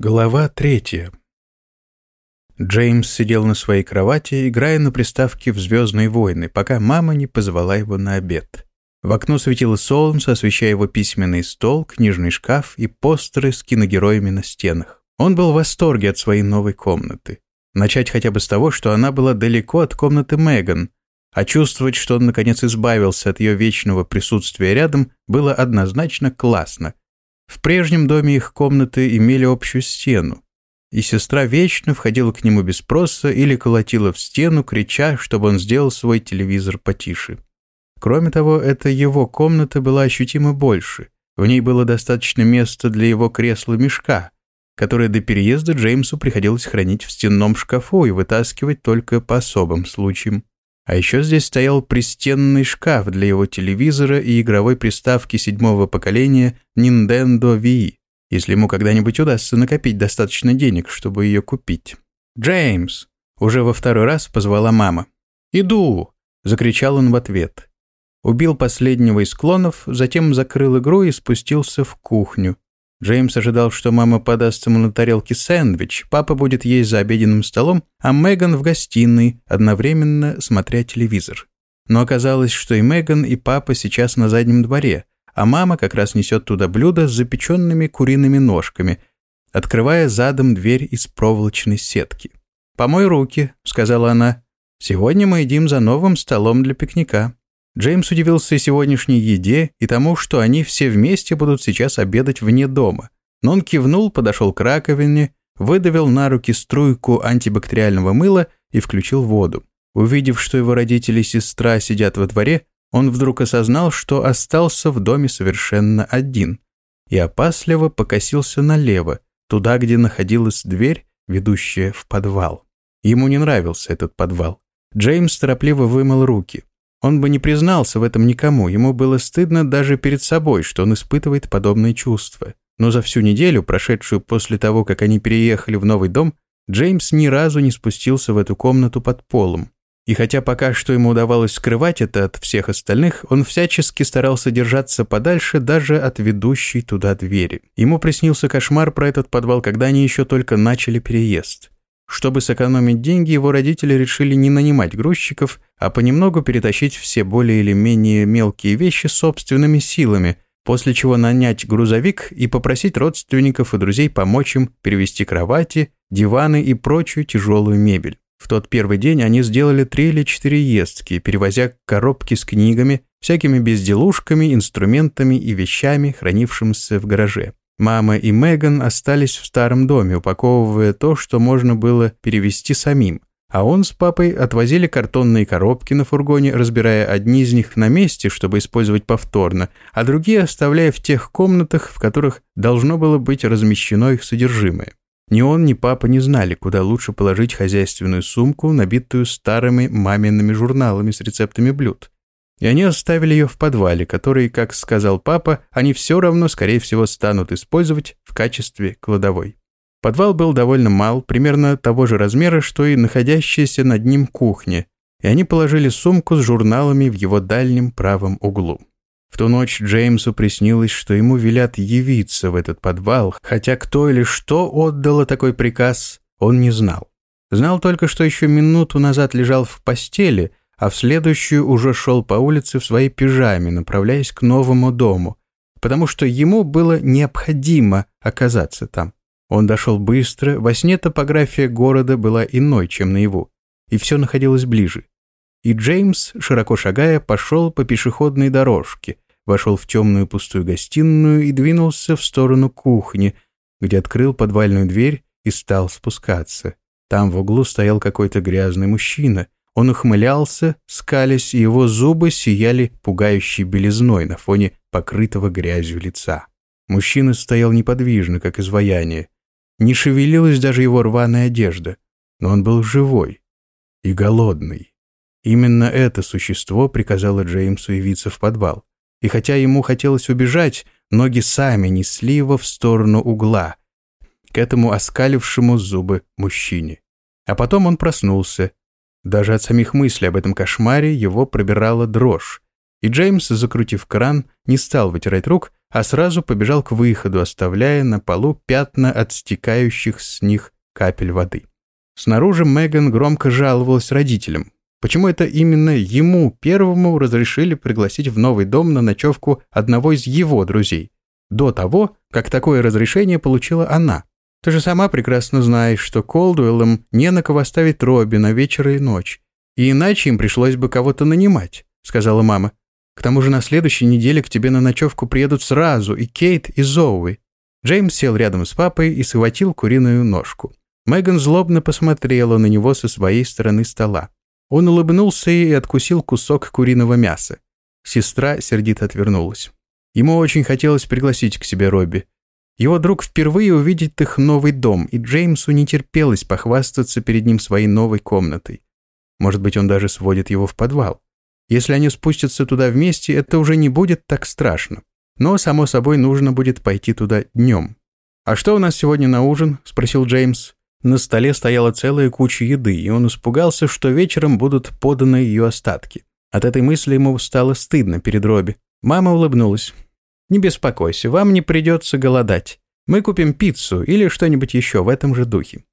Глава третья. Джеймс сидел на своей кровати, играя на приставке в «Звездные войны», пока мама не позвала его на обед. В окно светило солнце, освещая его письменный стол, книжный шкаф и постеры с киногероями на стенах. Он был в восторге от своей новой комнаты. Начать хотя бы с того, что она была далеко от комнаты Меган, а чувствовать, что он наконец избавился от ее вечного присутствия рядом, было однозначно классно, в прежнем доме их комнаты имели общую стену, и сестра вечно входила к нему без спроса или колотила в стену, крича, чтобы он сделал свой телевизор потише. Кроме того, эта его комната была ощутимо больше. В ней было достаточно места для его кресла-мешка, которое до переезда Джеймсу приходилось хранить в стенном шкафу и вытаскивать только по особым случаям. А еще здесь стоял пристенный шкаф для его телевизора и игровой приставки седьмого поколения Nintendo Wii, если ему когда-нибудь удастся накопить достаточно денег, чтобы ее купить. «Джеймс!» – уже во второй раз позвала мама. «Иду!» – закричал он в ответ. Убил последнего из клонов, затем закрыл игру и спустился в кухню. Джеймс ожидал, что мама подаст ему на тарелке сэндвич, папа будет есть за обеденным столом, а Меган в гостиной, одновременно смотря телевизор. Но оказалось, что и Меган, и папа сейчас на заднем дворе, а мама как раз несет туда блюдо с запеченными куриными ножками, открывая задом дверь из проволочной сетки. «Помой руки», — сказала она. «Сегодня мы едим за новым столом для пикника». Джеймс удивился сегодняшней еде и тому, что они все вместе будут сейчас обедать вне дома. Но он кивнул, подошел к раковине, выдавил на руки струйку антибактериального мыла и включил воду. Увидев, что его родители и сестра сидят во дворе, он вдруг осознал, что остался в доме совершенно один, и опасливо покосился налево, туда, где находилась дверь, ведущая в подвал. Ему не нравился этот подвал. Джеймс торопливо вымыл руки. Он бы не признался в этом никому, ему было стыдно даже перед собой, что он испытывает подобные чувства. Но за всю неделю, прошедшую после того, как они переехали в новый дом, Джеймс ни разу не спустился в эту комнату под полом. И хотя пока что ему удавалось скрывать это от всех остальных, он всячески старался держаться подальше даже от ведущей туда двери. Ему приснился кошмар про этот подвал, когда они еще только начали переезд. Чтобы сэкономить деньги, его родители решили не нанимать грузчиков, а понемногу перетащить все более или менее мелкие вещи собственными силами, после чего нанять грузовик и попросить родственников и друзей помочь им перевести кровати, диваны и прочую тяжелую мебель. В тот первый день они сделали три или четыре ездки, перевозя коробки с книгами, всякими безделушками, инструментами и вещами, хранившимися в гараже. Мама и Меган остались в старом доме, упаковывая то, что можно было перевести самим, а он с папой отвозили картонные коробки на фургоне, разбирая одни из них на месте, чтобы использовать повторно, а другие оставляя в тех комнатах, в которых должно было быть размещено их содержимое. Ни он, ни папа не знали, куда лучше положить хозяйственную сумку, набитую старыми мамиными журналами с рецептами блюд и они оставили ее в подвале, который, как сказал папа, они все равно, скорее всего, станут использовать в качестве кладовой. Подвал был довольно мал, примерно того же размера, что и находящаяся над ним кухня, и они положили сумку с журналами в его дальнем правом углу. В ту ночь Джеймсу приснилось, что ему велят явиться в этот подвал, хотя кто или что отдало такой приказ, он не знал. Знал только, что еще минуту назад лежал в постели, а в следующую уже шел по улице в своей пижаме, направляясь к новому дому, потому что ему было необходимо оказаться там. Он дошел быстро, во сне топография города была иной, чем наяву, и все находилось ближе. И Джеймс, широко шагая, пошел по пешеходной дорожке, вошел в темную пустую гостиную и двинулся в сторону кухни, где открыл подвальную дверь и стал спускаться. Там в углу стоял какой-то грязный мужчина – он ухмылялся, скались, и его зубы сияли пугающей белизной на фоне покрытого грязью лица. Мужчина стоял неподвижно, как изваяние. Не шевелилась даже его рваная одежда, но он был живой и голодный. Именно это существо приказало Джеймсу явиться в подвал. И хотя ему хотелось убежать, ноги сами несли его в сторону угла, к этому оскалившему зубы мужчине. А потом он проснулся, даже от самих мыслей об этом кошмаре его пробирала дрожь. и Джеймс, закрутив кран, не стал вытирать рук, а сразу побежал к выходу, оставляя на полу пятна от стекающих с них капель воды. Снаружи Меган громко жаловалась родителям. Почему это именно ему первому разрешили пригласить в новый дом на ночевку одного из его друзей? До того, как такое разрешение получила она. Ты же сама прекрасно знаешь, что Колдуэллам не на кого оставить Робби на вечер и ночь. И иначе им пришлось бы кого-то нанимать, сказала мама. К тому же на следующей неделе к тебе на ночевку приедут сразу и Кейт, и Зоуи. Джеймс сел рядом с папой и схватил куриную ножку. Меган злобно посмотрела на него со своей стороны стола. Он улыбнулся и откусил кусок куриного мяса. Сестра сердито отвернулась. Ему очень хотелось пригласить к себе Робби. Его друг впервые увидит их новый дом, и Джеймсу не терпелось похвастаться перед ним своей новой комнатой. Может быть, он даже сводит его в подвал. Если они спустятся туда вместе, это уже не будет так страшно. Но, само собой, нужно будет пойти туда днем. «А что у нас сегодня на ужин?» – спросил Джеймс. На столе стояла целая куча еды, и он испугался, что вечером будут поданы ее остатки. От этой мысли ему стало стыдно перед Робби. Мама улыбнулась. «Не беспокойся, вам не придется голодать. Мы купим пиццу или что-нибудь еще в этом же духе».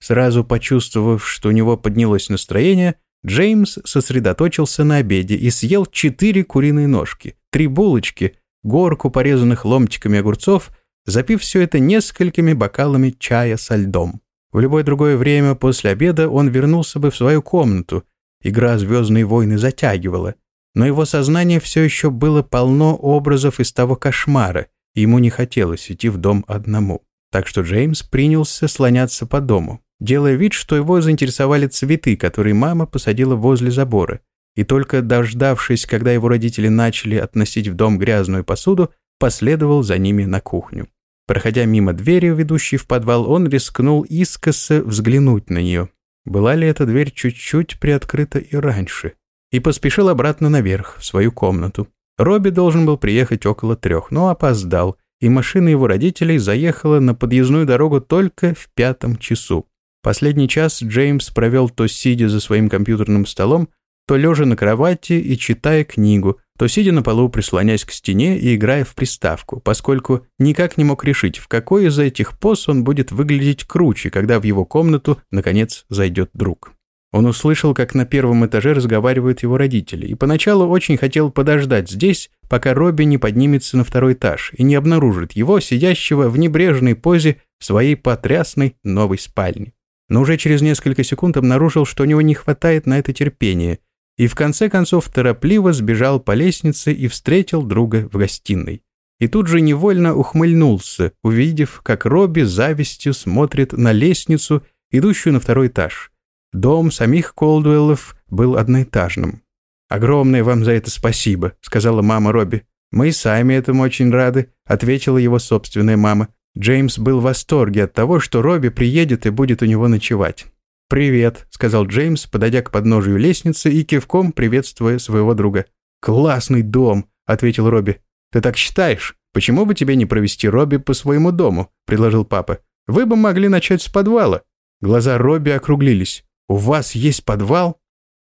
Сразу почувствовав, что у него поднялось настроение, Джеймс сосредоточился на обеде и съел четыре куриные ножки, три булочки, горку порезанных ломтиками огурцов, запив все это несколькими бокалами чая со льдом. В любое другое время после обеда он вернулся бы в свою комнату. Игра «Звездные войны» затягивала. Но его сознание все еще было полно образов из того кошмара, и ему не хотелось идти в дом одному. Так что Джеймс принялся слоняться по дому делая вид, что его заинтересовали цветы, которые мама посадила возле забора. И только дождавшись, когда его родители начали относить в дом грязную посуду, последовал за ними на кухню. Проходя мимо двери, ведущей в подвал, он рискнул искоса взглянуть на нее. Была ли эта дверь чуть-чуть приоткрыта и раньше? И поспешил обратно наверх, в свою комнату. Робби должен был приехать около трех, но опоздал, и машина его родителей заехала на подъездную дорогу только в пятом часу. Последний час Джеймс провел то сидя за своим компьютерным столом, то лежа на кровати и читая книгу, то сидя на полу, прислонясь к стене и играя в приставку, поскольку никак не мог решить, в какой из этих поз он будет выглядеть круче, когда в его комнату, наконец, зайдет друг. Он услышал, как на первом этаже разговаривают его родители, и поначалу очень хотел подождать здесь, пока Робби не поднимется на второй этаж и не обнаружит его, сидящего в небрежной позе в своей потрясной новой спальне но уже через несколько секунд обнаружил, что у него не хватает на это терпения, и в конце концов торопливо сбежал по лестнице и встретил друга в гостиной. И тут же невольно ухмыльнулся, увидев, как Робби завистью смотрит на лестницу, идущую на второй этаж. Дом самих Колдуэллов был одноэтажным. «Огромное вам за это спасибо», — сказала мама Робби. «Мы сами этому очень рады», — ответила его собственная мама. Джеймс был в восторге от того, что Робби приедет и будет у него ночевать. «Привет», — сказал Джеймс, подойдя к подножию лестницы и кивком приветствуя своего друга. «Классный дом», — ответил Робби. «Ты так считаешь? Почему бы тебе не провести Робби по своему дому?» — предложил папа. «Вы бы могли начать с подвала». Глаза Робби округлились. «У вас есть подвал?»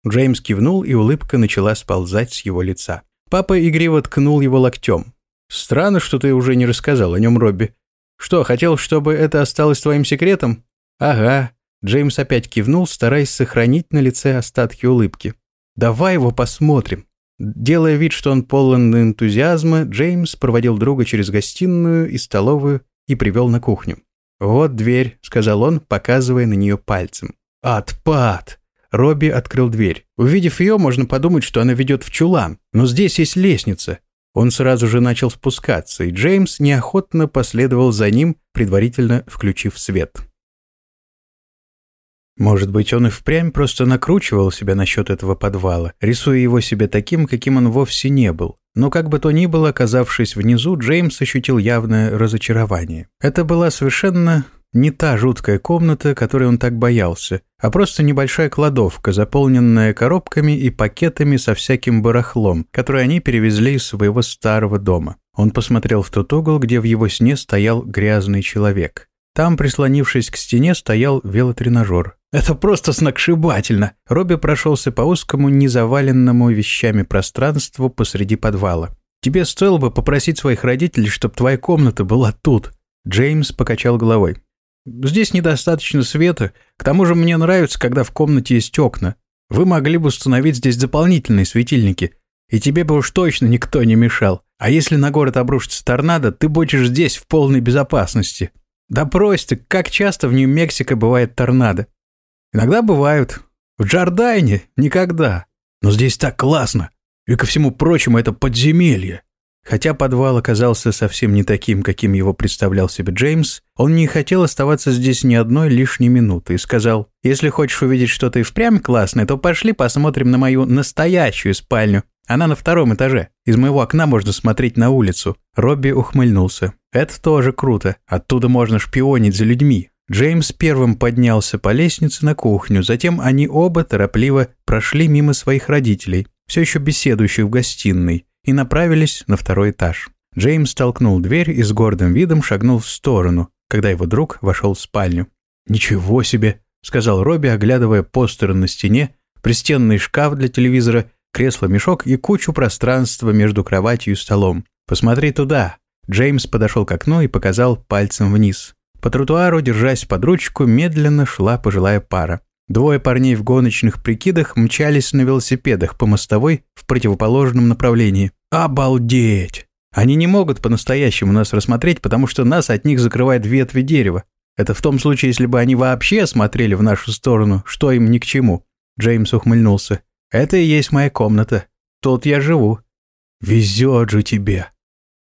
Джеймс кивнул, и улыбка начала сползать с его лица. Папа игриво ткнул его локтем. «Странно, что ты уже не рассказал о нем, Робби. Что, хотел, чтобы это осталось твоим секретом? Ага. Джеймс опять кивнул, стараясь сохранить на лице остатки улыбки. Давай его посмотрим. Делая вид, что он полон энтузиазма, Джеймс проводил друга через гостиную и столовую и привел на кухню. «Вот дверь», — сказал он, показывая на нее пальцем. «Отпад!» Робби открыл дверь. Увидев ее, можно подумать, что она ведет в чулан. Но здесь есть лестница. Он сразу же начал спускаться, и Джеймс неохотно последовал за ним, предварительно включив свет. Может быть, он и впрямь просто накручивал себя насчет этого подвала, рисуя его себе таким, каким он вовсе не был. Но как бы то ни было, оказавшись внизу, Джеймс ощутил явное разочарование. Это была совершенно не та жуткая комната, которой он так боялся, а просто небольшая кладовка, заполненная коробками и пакетами со всяким барахлом, которые они перевезли из своего старого дома. Он посмотрел в тот угол, где в его сне стоял грязный человек. Там, прислонившись к стене, стоял велотренажер. Это просто сногсшибательно. Робби прошелся по узкому, незаваленному вещами пространству посреди подвала. Тебе стоило бы попросить своих родителей, чтобы твоя комната была тут. Джеймс покачал головой. Здесь недостаточно света. К тому же мне нравится, когда в комнате есть окна. Вы могли бы установить здесь дополнительные светильники. И тебе бы уж точно никто не мешал. А если на город обрушится торнадо, ты будешь здесь в полной безопасности. Да брось ты, как часто в Нью-Мексико бывает торнадо? Иногда бывают. В Джордайне никогда. Но здесь так классно. И ко всему прочему это подземелье. Хотя подвал оказался совсем не таким, каким его представлял себе Джеймс, он не хотел оставаться здесь ни одной лишней минуты и сказал, «Если хочешь увидеть что-то и впрямь классное, то пошли посмотрим на мою настоящую спальню. Она на втором этаже. Из моего окна можно смотреть на улицу». Робби ухмыльнулся. «Это тоже круто. Оттуда можно шпионить за людьми». Джеймс первым поднялся по лестнице на кухню, затем они оба торопливо прошли мимо своих родителей, все еще беседующих в гостиной, и направились на второй этаж. Джеймс толкнул дверь и с гордым видом шагнул в сторону, когда его друг вошел в спальню. «Ничего себе!» — сказал Робби, оглядывая постеры на стене, пристенный шкаф для телевизора, кресло-мешок и кучу пространства между кроватью и столом. «Посмотри туда!» Джеймс подошел к окну и показал пальцем вниз. По тротуару, держась под ручку, медленно шла пожилая пара. Двое парней в гоночных прикидах мчались на велосипедах по мостовой в противоположном направлении. Обалдеть! Они не могут по-настоящему нас рассмотреть, потому что нас от них закрывает ветви дерева. Это в том случае, если бы они вообще смотрели в нашу сторону, что им ни к чему. Джеймс ухмыльнулся. Это и есть моя комната. Тут я живу. Везет же тебе.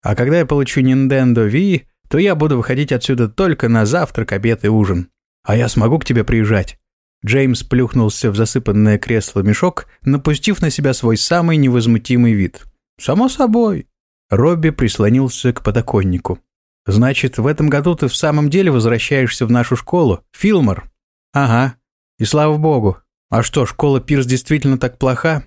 А когда я получу Nintendo Wii, то я буду выходить отсюда только на завтрак, обед и ужин. А я смогу к тебе приезжать?» Джеймс плюхнулся в засыпанное кресло мешок, напустив на себя свой самый невозмутимый вид. «Само собой». Робби прислонился к подоконнику. «Значит, в этом году ты в самом деле возвращаешься в нашу школу, Филмор?» «Ага. И слава богу. А что, школа Пирс действительно так плоха?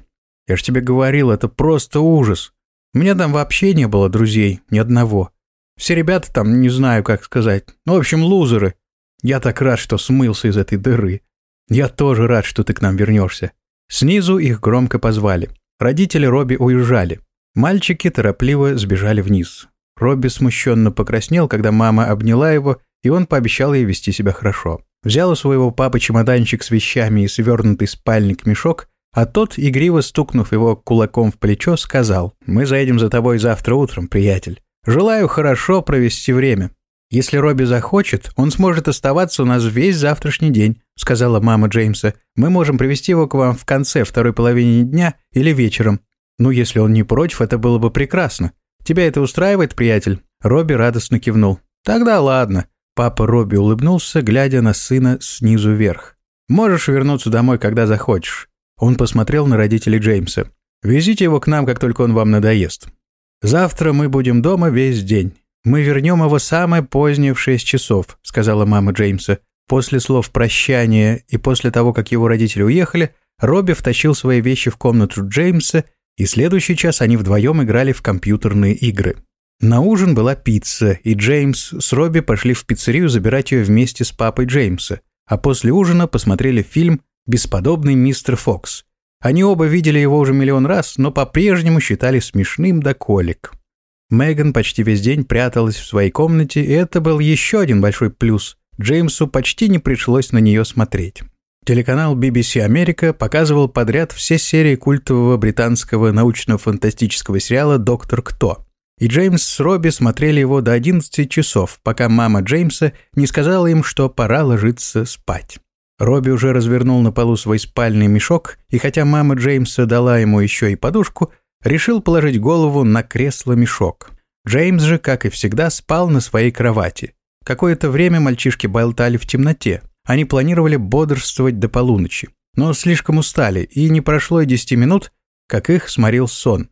Я ж тебе говорил, это просто ужас. У меня там вообще не было друзей, ни одного. Все ребята там, не знаю, как сказать. Ну, в общем, лузеры. Я так рад, что смылся из этой дыры. Я тоже рад, что ты к нам вернешься. Снизу их громко позвали. Родители Робби уезжали. Мальчики торопливо сбежали вниз. Робби смущенно покраснел, когда мама обняла его, и он пообещал ей вести себя хорошо. Взял у своего папы чемоданчик с вещами и свернутый спальник-мешок, а тот, игриво стукнув его кулаком в плечо, сказал «Мы заедем за тобой завтра утром, приятель. Желаю хорошо провести время. Если Робби захочет, он сможет оставаться у нас весь завтрашний день», сказала мама Джеймса. «Мы можем привести его к вам в конце второй половины дня или вечером. Ну, если он не против, это было бы прекрасно. Тебя это устраивает, приятель?» Робби радостно кивнул. «Тогда ладно». Папа Робби улыбнулся, глядя на сына снизу вверх. «Можешь вернуться домой, когда захочешь». Он посмотрел на родителей Джеймса. «Везите его к нам, как только он вам надоест. «Завтра мы будем дома весь день. Мы вернем его самое позднее в шесть часов», сказала мама Джеймса. После слов прощания и после того, как его родители уехали, Робби втащил свои вещи в комнату Джеймса, и следующий час они вдвоем играли в компьютерные игры. На ужин была пицца, и Джеймс с Робби пошли в пиццерию забирать ее вместе с папой Джеймса, а после ужина посмотрели фильм «Бесподобный мистер Фокс», они оба видели его уже миллион раз, но по-прежнему считали смешным до колик. Меган почти весь день пряталась в своей комнате, и это был еще один большой плюс. Джеймсу почти не пришлось на нее смотреть. Телеканал BBC Америка показывал подряд все серии культового британского научно-фантастического сериала «Доктор Кто». И Джеймс с Робби смотрели его до 11 часов, пока мама Джеймса не сказала им, что пора ложиться спать. Робби уже развернул на полу свой спальный мешок, и хотя мама Джеймса дала ему еще и подушку, решил положить голову на кресло-мешок. Джеймс же, как и всегда, спал на своей кровати. Какое-то время мальчишки болтали в темноте. Они планировали бодрствовать до полуночи, но слишком устали, и не прошло и десяти минут, как их сморил сон.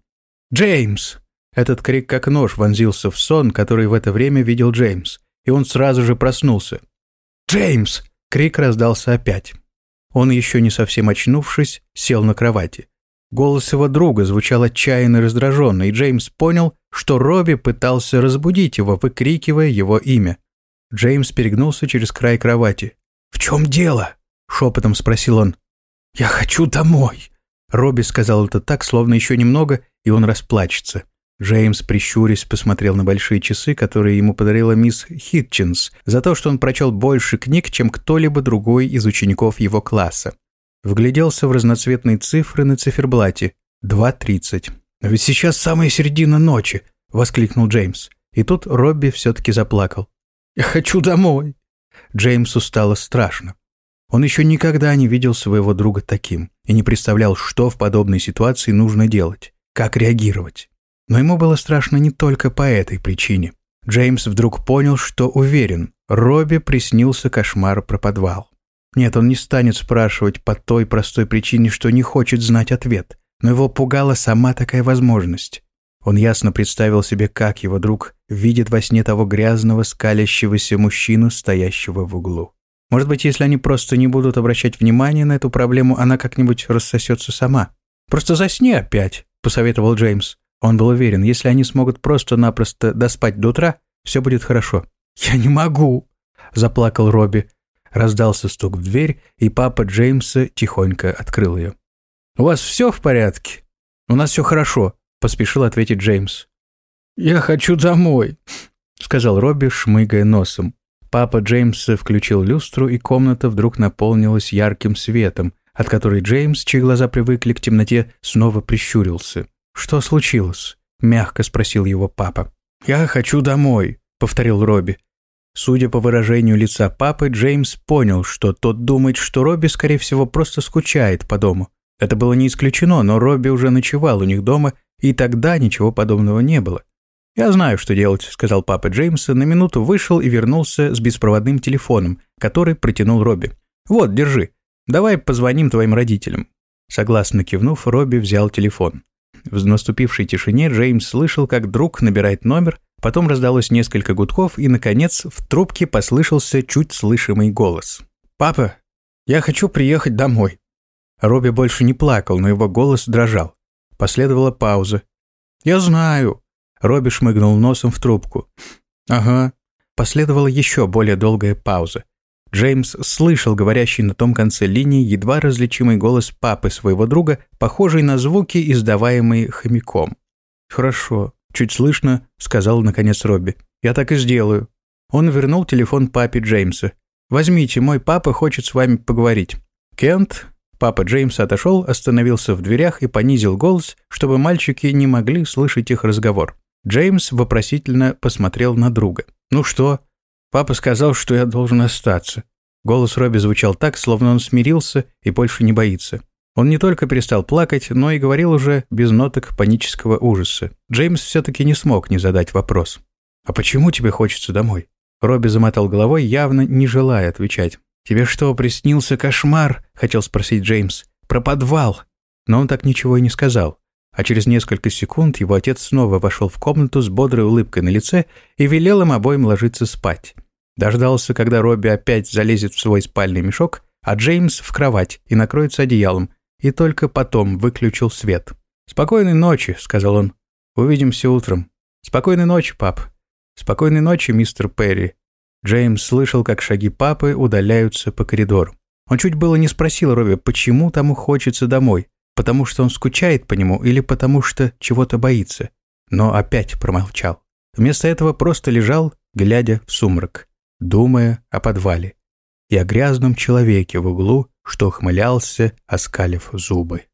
«Джеймс!» Этот крик как нож вонзился в сон, который в это время видел Джеймс, и он сразу же проснулся. «Джеймс!» Крик раздался опять. Он, еще не совсем очнувшись, сел на кровати. Голос его друга звучал отчаянно и раздраженно, и Джеймс понял, что Робби пытался разбудить его, выкрикивая его имя. Джеймс перегнулся через край кровати. «В чем дело?» – шепотом спросил он. «Я хочу домой!» Робби сказал это так, словно еще немного, и он расплачется. Джеймс, прищурясь, посмотрел на большие часы, которые ему подарила мисс Хитчинс, за то, что он прочел больше книг, чем кто-либо другой из учеников его класса. Вгляделся в разноцветные цифры на циферблате. 2.30. «А ведь сейчас самая середина ночи!» – воскликнул Джеймс. И тут Робби все-таки заплакал. «Я хочу домой!» Джеймсу стало страшно. Он еще никогда не видел своего друга таким и не представлял, что в подобной ситуации нужно делать, как реагировать. Но ему было страшно не только по этой причине. Джеймс вдруг понял, что уверен, Робби приснился кошмар про подвал. Нет, он не станет спрашивать по той простой причине, что не хочет знать ответ, но его пугала сама такая возможность. Он ясно представил себе, как его друг видит во сне того грязного, скалящегося мужчину, стоящего в углу. Может быть, если они просто не будут обращать внимания на эту проблему, она как-нибудь рассосется сама. «Просто засни опять», — посоветовал Джеймс. Он был уверен, если они смогут просто-напросто доспать до утра, все будет хорошо. «Я не могу», — заплакал Робби. Раздался стук в дверь, и папа Джеймса тихонько открыл ее. «У вас все в порядке?» «У нас все хорошо», — поспешил ответить Джеймс. «Я хочу домой», — сказал Робби, шмыгая носом. Папа Джеймса включил люстру, и комната вдруг наполнилась ярким светом, от которой Джеймс, чьи глаза привыкли к темноте, снова прищурился. «Что случилось?» – мягко спросил его папа. «Я хочу домой», – повторил Робби. Судя по выражению лица папы, Джеймс понял, что тот думает, что Робби, скорее всего, просто скучает по дому. Это было не исключено, но Робби уже ночевал у них дома, и тогда ничего подобного не было. «Я знаю, что делать», — сказал папа Джеймса, на минуту вышел и вернулся с беспроводным телефоном, который протянул Робби. «Вот, держи. Давай позвоним твоим родителям». Согласно кивнув, Робби взял телефон. В наступившей тишине Джеймс слышал, как друг набирает номер, потом раздалось несколько гудков, и, наконец, в трубке послышался чуть слышимый голос. «Папа, я хочу приехать домой». Робби больше не плакал, но его голос дрожал. Последовала пауза. «Я знаю», Робби шмыгнул носом в трубку. «Ага». Последовала еще более долгая пауза. Джеймс слышал говорящий на том конце линии едва различимый голос папы своего друга, похожий на звуки, издаваемые хомяком. «Хорошо», — чуть слышно, — сказал наконец Робби. «Я так и сделаю». Он вернул телефон папе Джеймса. «Возьмите, мой папа хочет с вами поговорить». Кент, папа Джеймса отошел, остановился в дверях и понизил голос, чтобы мальчики не могли слышать их разговор. Джеймс вопросительно посмотрел на друга. «Ну что?» «Папа сказал, что я должен остаться». Голос Робби звучал так, словно он смирился и больше не боится. Он не только перестал плакать, но и говорил уже без ноток панического ужаса. Джеймс все-таки не смог не задать вопрос. «А почему тебе хочется домой?» Робби замотал головой, явно не желая отвечать. «Тебе что, приснился кошмар?» – хотел спросить Джеймс. «Про подвал». Но он так ничего и не сказал а через несколько секунд его отец снова вошел в комнату с бодрой улыбкой на лице и велел им обоим ложиться спать. Дождался, когда Робби опять залезет в свой спальный мешок, а Джеймс в кровать и накроется одеялом, и только потом выключил свет. «Спокойной ночи», — сказал он. «Увидимся утром». «Спокойной ночи, пап». «Спокойной ночи, мистер Перри». Джеймс слышал, как шаги папы удаляются по коридору. Он чуть было не спросил Робби, почему тому хочется домой, потому что он скучает по нему или потому что чего-то боится, но опять промолчал. Вместо этого просто лежал, глядя в сумрак, думая о подвале и о грязном человеке в углу, что ухмылялся, оскалив зубы.